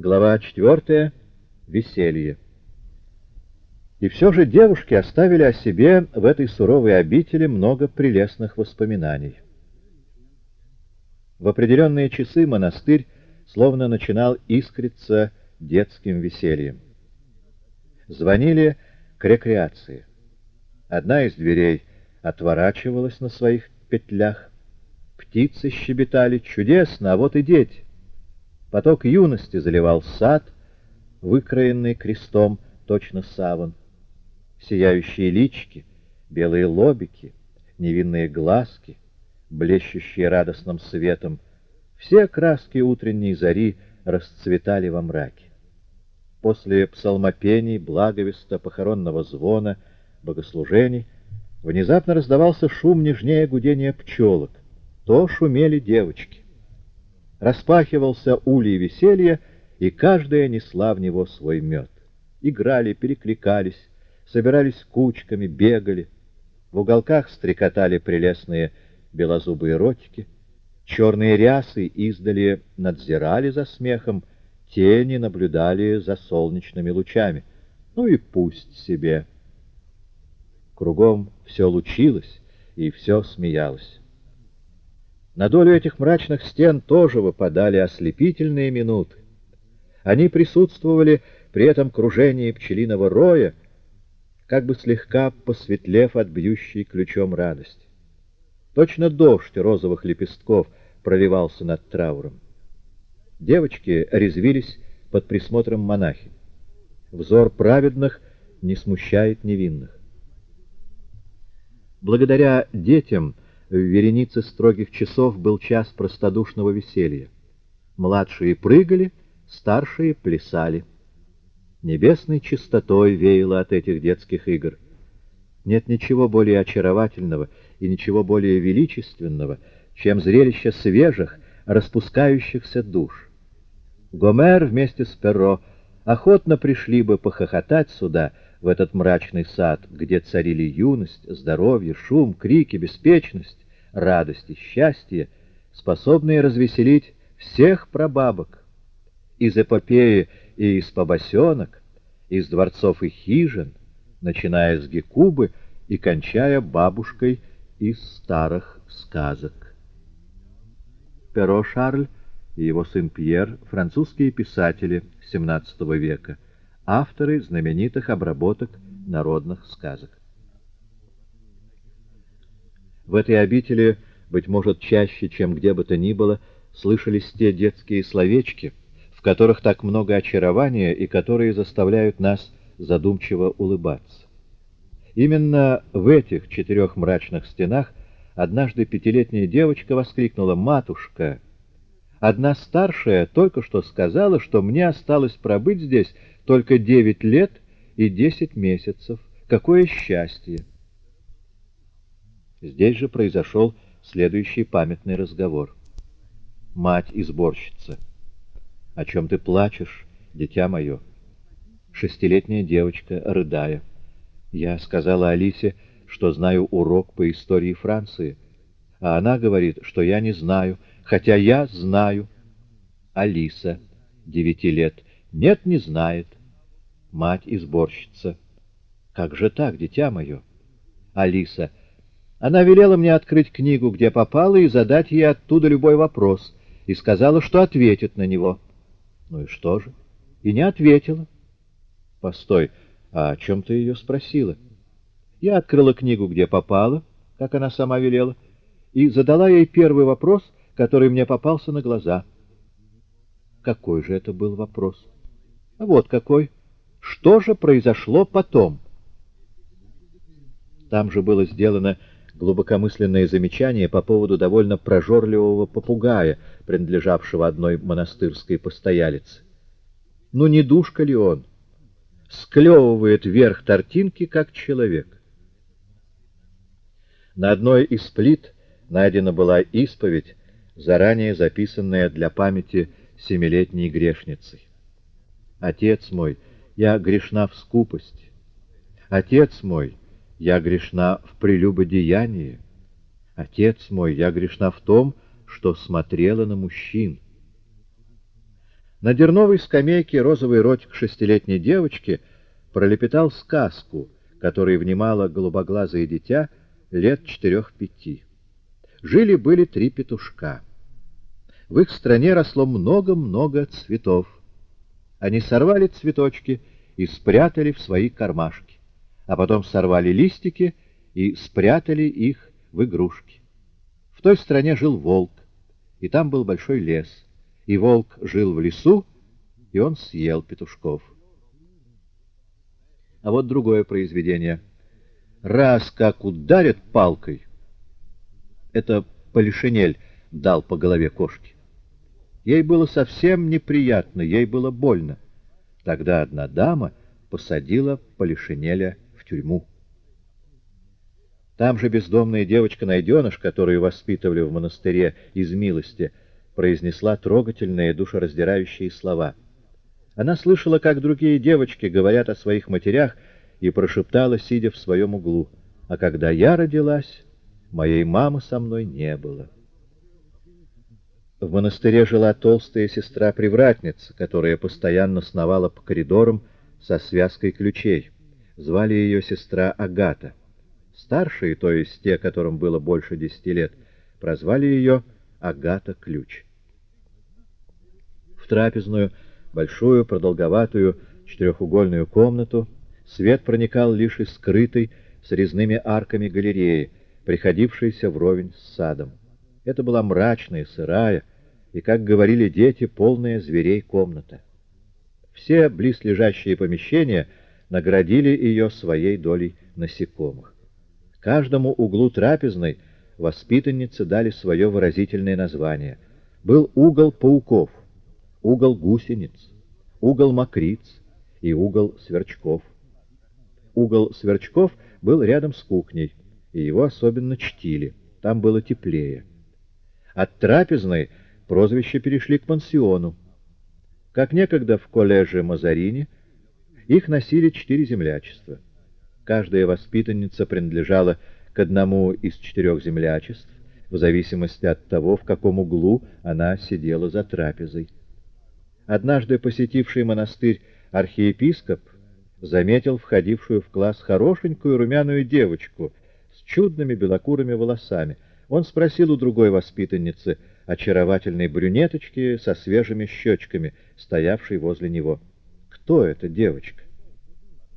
Глава 4. Веселье. И все же девушки оставили о себе в этой суровой обители много прелестных воспоминаний. В определенные часы монастырь словно начинал искриться детским весельем. Звонили к рекреации. Одна из дверей отворачивалась на своих петлях. Птицы щебетали чудесно, а вот и дети. Поток юности заливал сад, выкроенный крестом, точно саван. Сияющие лички, белые лобики, невинные глазки, блещущие радостным светом, все краски утренней зари расцветали во мраке. После псалмопений, благовеста, похоронного звона, богослужений внезапно раздавался шум нежнее гудения пчелок. То шумели девочки распахивался улей веселья, и каждая несла в него свой мед. Играли, перекликались, собирались кучками, бегали. В уголках стрекотали прелестные белозубые ротики, черные рясы издали надзирали за смехом, тени наблюдали за солнечными лучами. Ну и пусть себе. Кругом все лучилось, и все смеялось. На долю этих мрачных стен тоже выпадали ослепительные минуты. Они присутствовали при этом кружении пчелиного роя, как бы слегка посветлев от бьющей ключом радости. Точно дождь розовых лепестков проливался над трауром. Девочки резвились под присмотром монахи. Взор праведных не смущает невинных. Благодаря детям в веренице строгих часов был час простодушного веселья. Младшие прыгали, старшие плясали. Небесной чистотой веяло от этих детских игр. Нет ничего более очаровательного и ничего более величественного, чем зрелище свежих, распускающихся душ. Гомер вместе с Перро охотно пришли бы похохотать сюда, в этот мрачный сад, где царили юность, здоровье, шум, крики, беспечность, радость и счастье, способные развеселить всех прабабок. Из эпопеи и из побосенок, из дворцов и хижин, начиная с Гекубы и кончая бабушкой из старых сказок. Перо Шарль и его сын Пьер — французские писатели XVII века — авторы знаменитых обработок народных сказок. В этой обители, быть может, чаще, чем где бы то ни было, слышались те детские словечки, в которых так много очарования и которые заставляют нас задумчиво улыбаться. Именно в этих четырех мрачных стенах однажды пятилетняя девочка воскликнула «Матушка!». Одна старшая только что сказала, что мне осталось пробыть здесь только девять лет и десять месяцев. Какое счастье! Здесь же произошел следующий памятный разговор. Мать-изборщица. «О чем ты плачешь, дитя мое?» Шестилетняя девочка, рыдая. Я сказала Алисе, что знаю урок по истории Франции, а она говорит, что я не знаю, хотя я знаю. Алиса, девяти лет, нет, не знает мать-изборщица. Как же так, дитя мое? Алиса. Она велела мне открыть книгу, где попала, и задать ей оттуда любой вопрос, и сказала, что ответит на него. Ну и что же? И не ответила. Постой, а о чем ты ее спросила? Я открыла книгу, где попала, как она сама велела, и задала ей первый вопрос, который мне попался на глаза. Какой же это был вопрос? А вот какой. Что же произошло потом? Там же было сделано глубокомысленное замечание по поводу довольно прожорливого попугая, принадлежавшего одной монастырской постоялице. Ну не душка ли он? Склевывает верх тортинки, как человек. На одной из плит найдена была исповедь, заранее записанная для памяти семилетней грешницей. Отец мой, я грешна в скупости. Отец мой, я грешна в прелюбодеянии. Отец мой, я грешна в том, что смотрела на мужчин. На дерновой скамейке розовый ротик шестилетней девочки пролепетал сказку, которой внимало голубоглазое дитя лет четырех-пяти. Жили-были три петушка. В их стране росло много-много цветов. Они сорвали цветочки и спрятали в свои кармашки, а потом сорвали листики и спрятали их в игрушки. В той стране жил волк, и там был большой лес — и волк жил в лесу, и он съел петушков. А вот другое произведение. Раз как ударит палкой, это Полишинель дал по голове кошки. Ей было совсем неприятно, ей было больно. Тогда одна дама посадила Полишинеля тюрьму. Там же бездомная девочка-найденыш, которую воспитывали в монастыре из милости, — произнесла трогательные душераздирающие слова. Она слышала, как другие девочки говорят о своих матерях, и прошептала, сидя в своем углу, «А когда я родилась, моей мамы со мной не было». В монастыре жила толстая сестра-привратница, которая постоянно сновала по коридорам со связкой ключей. Звали ее сестра Агата. Старшие, то есть те, которым было больше десяти лет, прозвали ее Агата Ключ трапезную, большую, продолговатую, четырехугольную комнату. Свет проникал лишь из скрытой, с резными арками галереи, приходившейся вровень с садом. Это была мрачная, сырая и, как говорили дети, полная зверей комната. Все близлежащие помещения наградили ее своей долей насекомых. Каждому углу трапезной воспитанницы дали свое выразительное название. Был угол пауков — угол гусениц, угол мокриц и угол сверчков. Угол сверчков был рядом с кухней, и его особенно чтили, там было теплее. От трапезной прозвища перешли к пансиону. Как некогда в коллеже Мазарини, их носили четыре землячества. Каждая воспитанница принадлежала к одному из четырех землячеств, в зависимости от того, в каком углу она сидела за трапезой. Однажды посетивший монастырь архиепископ заметил входившую в класс хорошенькую румяную девочку с чудными белокурыми волосами. Он спросил у другой воспитанницы, очаровательной брюнеточки со свежими щечками, стоявшей возле него. «Кто эта девочка?»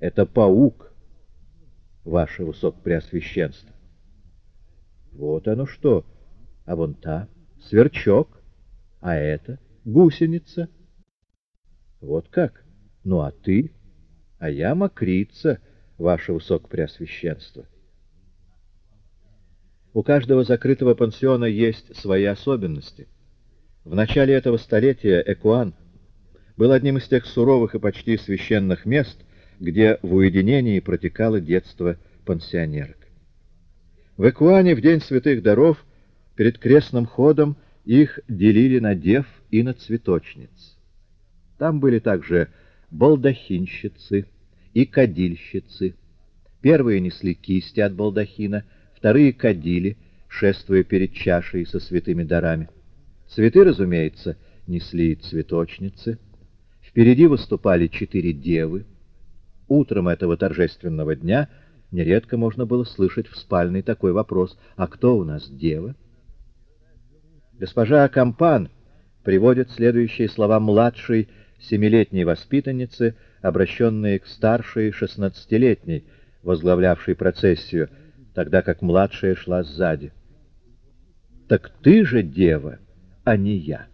«Это паук, ваше высокопреосвященство». «Вот оно что! А вон та — сверчок, а это — гусеница». Вот как? Ну, а ты? А я мокрица, ваше высокопреосвященство. У каждого закрытого пансиона есть свои особенности. В начале этого столетия Экуан был одним из тех суровых и почти священных мест, где в уединении протекало детство пансионерок. В Экуане в День Святых Даров перед крестным ходом их делили на дев и на цветочниц. Там были также балдахинщицы и кадильщицы. Первые несли кисти от балдахина, вторые кадили, шествуя перед чашей со святыми дарами. Цветы, разумеется, несли цветочницы. Впереди выступали четыре девы. Утром этого торжественного дня нередко можно было слышать в спальной такой вопрос «А кто у нас дева?» Госпожа Кампан приводит следующие слова младшей семилетней воспитанницы, обращенные к старшей шестнадцатилетней, возглавлявшей процессию, тогда как младшая шла сзади. «Так ты же дева, а не я».